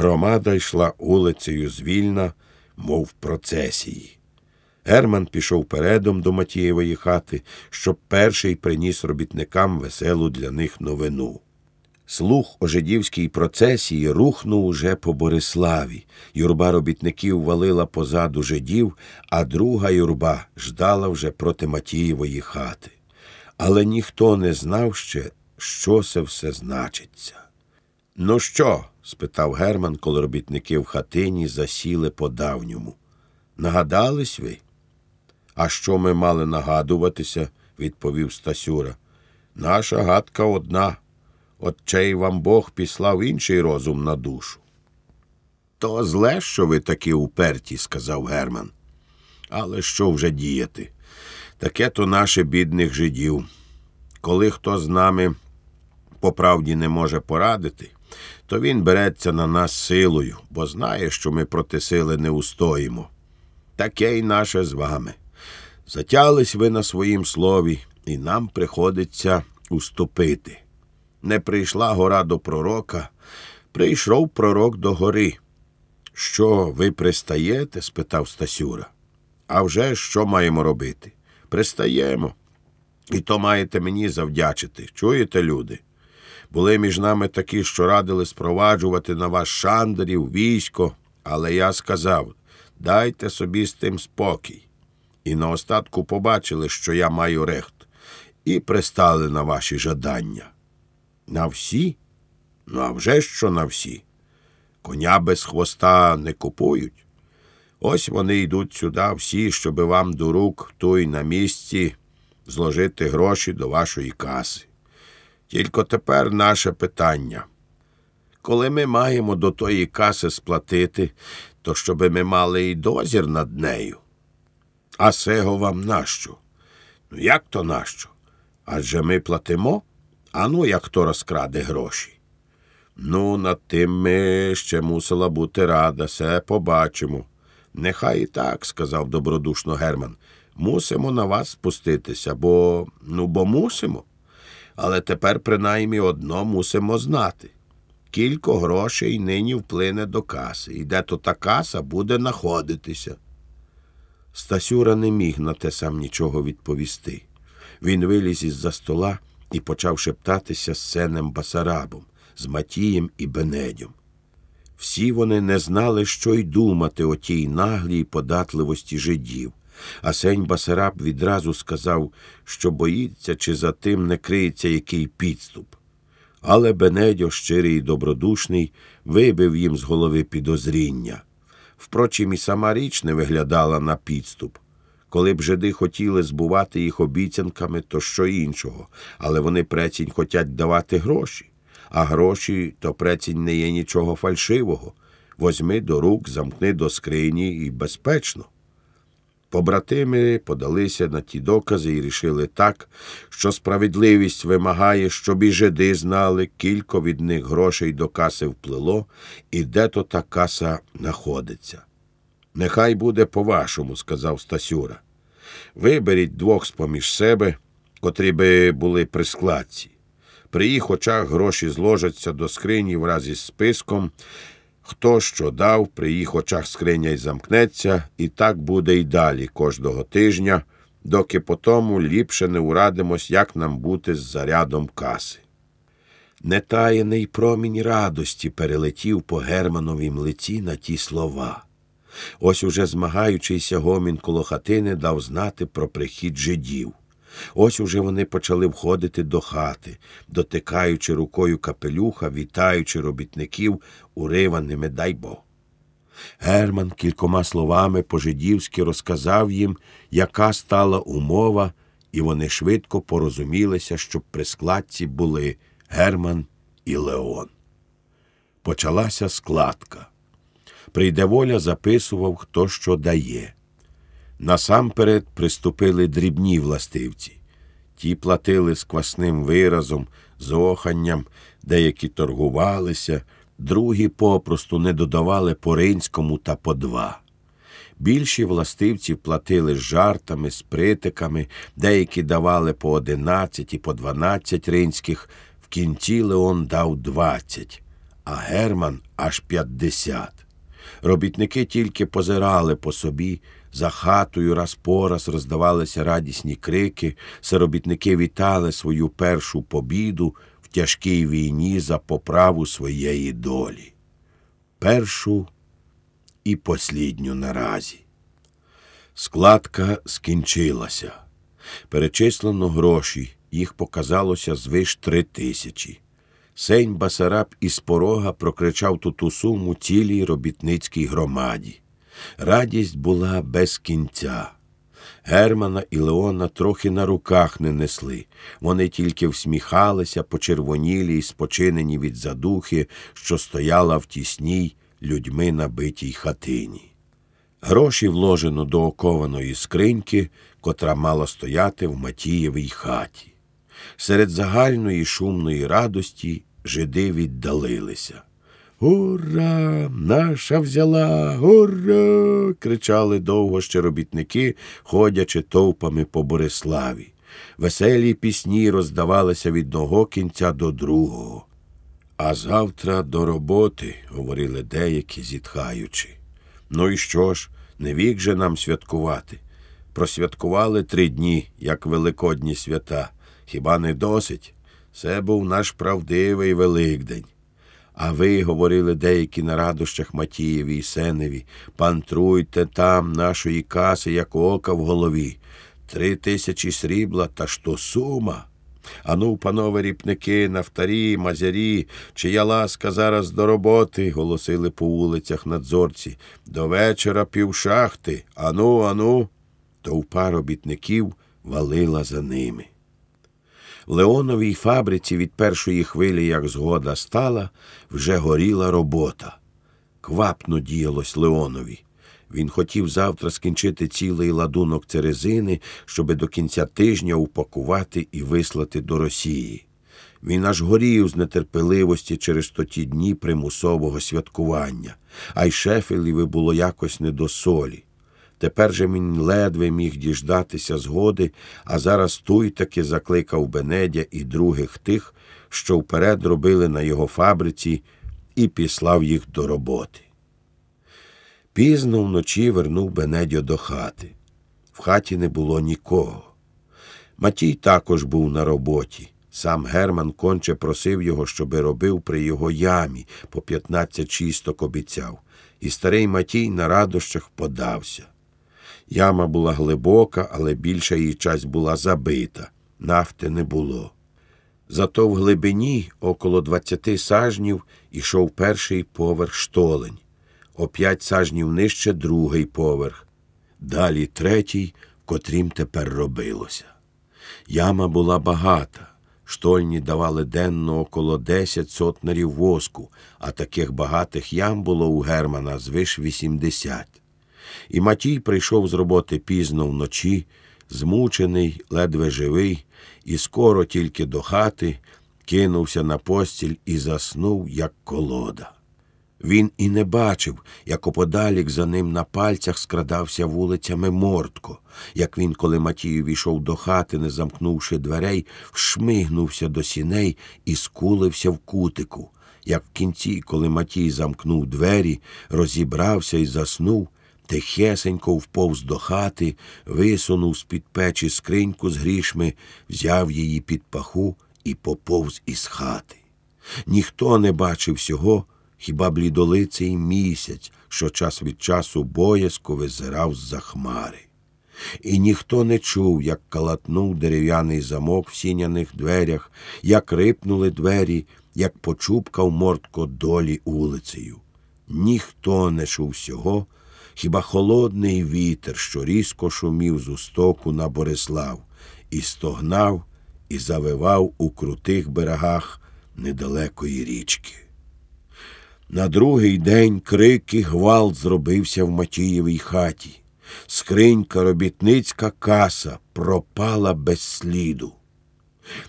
Громада йшла улицею звільна, мов процесії. Герман пішов передом до Матієвої хати, щоб перший приніс робітникам веселу для них новину. Слух о жидівській процесії рухнув уже по Бориславі. Юрба робітників валила позаду жидів, а друга юрба ждала вже проти Матієвої хати. Але ніхто не знав ще, що це все значиться. Ну що? спитав Герман, коли робітники в хатині засіли по давньому. Нагадались ви? А що ми мали нагадуватися? відповів Стасюра. Наша гадка одна. От чей вам Бог післав інший розум на душу. То зле, що ви такі уперті, сказав Герман. Але що вже діяти? Таке то наше бідних жидів. Коли хто з нами по правді не може порадити, то він береться на нас силою, бо знає, що ми проти сили не устоїмо. Таке й наше з вами. Затялись ви на своїм слові, і нам приходиться уступити. Не прийшла гора до пророка, прийшов пророк до гори. Що, ви пристаєте? спитав Стасюра. А вже що маємо робити? Пристаємо. І то маєте мені завдячити. Чуєте, люди? Були між нами такі, що радили спроваджувати на вас шандарів, військо, але я сказав дайте собі з тим спокій. І на остатку побачили, що я маю рехт, і пристали на ваші жадання. На всі? Ну, а вже що на всі? Коня без хвоста не купують. Ось вони йдуть сюди всі, щоби вам до рук той на місці зложити гроші до вашої каси. Тільки тепер наше питання. Коли ми маємо до тої каси сплатити, то щоби ми мали і дозір над нею. А сего вам нащо? Ну, як то нащо? Адже ми платимо, а ну як хто розкраде гроші. Ну, над тим ми ще мусила бути рада, все побачимо. Нехай і так, сказав добродушно Герман. Мусимо на вас спуститися, бо ну, бо мусимо. Але тепер, принаймні, одно мусимо знати. Кілько грошей нині вплине до каси, і де то та каса буде находитися. Стасюра не міг на те сам нічого відповісти. Він виліз із за стола і почав шептатися з сенем Басарабом, з Матієм і Бенедьом. Всі вони не знали, що й думати о тій наглій податливості жидів. А сень Басараб відразу сказав, що боїться, чи за тим не криється який підступ. Але Бенедьо, щирий і добродушний, вибив їм з голови підозріння. Впрочем, і сама річ не виглядала на підступ. Коли б жиди хотіли збувати їх обіцянками, то що іншого, але вони прецінь хотять давати гроші, а гроші то прецінь не є нічого фальшивого. Возьми до рук, замкни до скрині і безпечно. Побратими подалися на ті докази і рішили так, що справедливість вимагає, щоб і жиди знали, кілько від них грошей до каси вплило, і де то та каса находиться. Нехай буде по-вашому, сказав Стасюра. Виберіть двох з поміж себе, котрі би були при складці. При їх очах гроші зложаться до скрині враз із списком. Хто що дав, при їх очах скриня й замкнеться, і так буде й далі кожного тижня, доки по тому ліпше не урадимось, як нам бути з зарядом каси. Нетаєний промінь радості перелетів по Германовім лиці на ті слова. Ось уже змагаючийся гомін коло хатини дав знати про прихід жидів. Ось уже вони почали входити до хати, дотикаючи рукою капелюха, вітаючи робітників уриваними дай Бог. Герман кількома словами по-жидівськи розказав їм, яка стала умова, і вони швидко порозумілися, щоб при складці були Герман і Леон. Почалася складка. Прийде воля записував, хто що дає. Насамперед приступили дрібні властивці. Ті платили з квасним виразом, з оханням, деякі торгувалися, другі попросту не додавали по ринському та по два. Більші властивці платили з жартами, з притиками, деякі давали по одинадцять і по дванадцять ринських, в кінці Леон дав двадцять, а Герман аж п'ятдесят. Робітники тільки позирали по собі, за хатою раз по раз роздавалися радісні крики, робітники вітали свою першу побіду в тяжкій війні за поправу своєї долі. Першу і послідню наразі. Складка скінчилася. Перечислено гроші, їх показалося звиш три тисячі. Сень Басараб із порога прокричав ту суму цілій робітницькій громаді. Радість була без кінця. Германа і Леона трохи на руках не несли. Вони тільки всміхалися, почервонілі й спочинені від задухи, що стояла в тісній людьми набитій хатині. Гроші вложено до окованої скриньки, котра мала стояти в Матієвій хаті. Серед загальної шумної радості жиди віддалилися. Ура! Наша взяла! Ура! кричали довго ще робітники, ходячи товпами по Бориславі. Веселі пісні роздавалися від одного кінця до другого. А завтра до роботи, говорили деякі, зітхаючи. Ну і що ж, не вік же нам святкувати. Просвяткували три дні, як великодні свята. Хіба не досить? Це був наш правдивий Великдень. А ви, говорили деякі на радощах Матієві і Сеневі, пантруйте там нашої каси, як ока в голові. Три тисячі срібла, та що сума. Ану, панове ріпники, нафтарі, мазярі, чия ласка зараз до роботи, голосили по вулицях надзорці. До вечора півшахти. Ану, ану. Товпа робітників валила за ними. Леоновій фабриці від першої хвилі, як згода стала, вже горіла робота. Квапно діялось Леонові. Він хотів завтра скінчити цілий ладунок церезини, щоби до кінця тижня упакувати і вислати до Росії. Він аж горів з нетерпеливості через тоті дні примусового святкування, а й шефеліві було якось не до солі. Тепер же він ледве міг діждатися згоди, а зараз той таки закликав Бенедя і других тих, що вперед робили на його фабриці, і післав їх до роботи. Пізно вночі вернув Бенедьо до хати. В хаті не було нікого. Матій також був на роботі. Сам Герман конче просив його, щоби робив при його ямі, по п'ятнадцять чисток обіцяв, і старий Матій на радощах подався. Яма була глибока, але більша її часть була забита, нафти не було. Зато в глибині, около двадцяти сажнів, ішов перший поверх штолень, о п'ять сажнів нижче другий поверх, далі третій, котрім тепер робилося. Яма була багата. Штольні давали денно около десять сотнерів воску, а таких багатих ям було у Германа звиш вісімдесят. І Матій прийшов з роботи пізно вночі, змучений, ледве живий, і скоро тільки до хати кинувся на постіль і заснув, як колода. Він і не бачив, як оподалік за ним на пальцях скрадався вулицями Мортко, як він, коли Матію війшов до хати, не замкнувши дверей, вшмигнувся до сіней і скулився в кутику, як в кінці, коли Матій замкнув двері, розібрався і заснув, тихесенько вповз до хати, висунув з під печі скриньку з грішми, взяв її під паху і поповз із хати. Ніхто не бачив всього, хіба блідолиций місяць, що час від часу боязко визирав з за хмари. І ніхто не чув, як калатнув дерев'яний замок в сіняних дверях, як рипнули двері, як почупкав мортко долі улицею. Ніхто не чув всього, хіба холодний вітер, що різко шумів з устоку на Борислав, і стогнав і завивав у крутих берегах недалекої річки. На другий день крик і гвалт зробився в Матієвій хаті. Скринька робітницька каса пропала без сліду.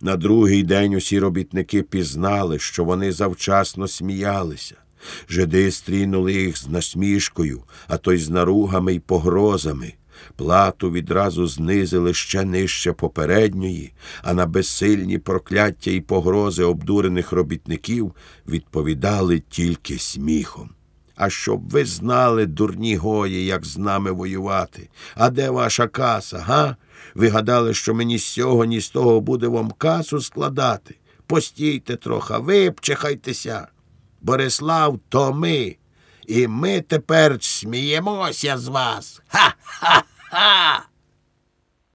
На другий день усі робітники пізнали, що вони завчасно сміялися. Жиди стрінули їх з насмішкою, а то й з наругами й погрозами. плату відразу знизили ще нижче попередньої, а на безсильні прокляття і погрози обдурених робітників відповідали тільки сміхом. А щоб ви знали, дурні гої, як з нами воювати. А де ваша каса, га? Ви гадали, що мені з цього, ні з того буде вам касу складати? Постійте трохи, випчихайтеся. Борислав, то ми. І ми тепер сміємося з вас. Ха-ха-ха!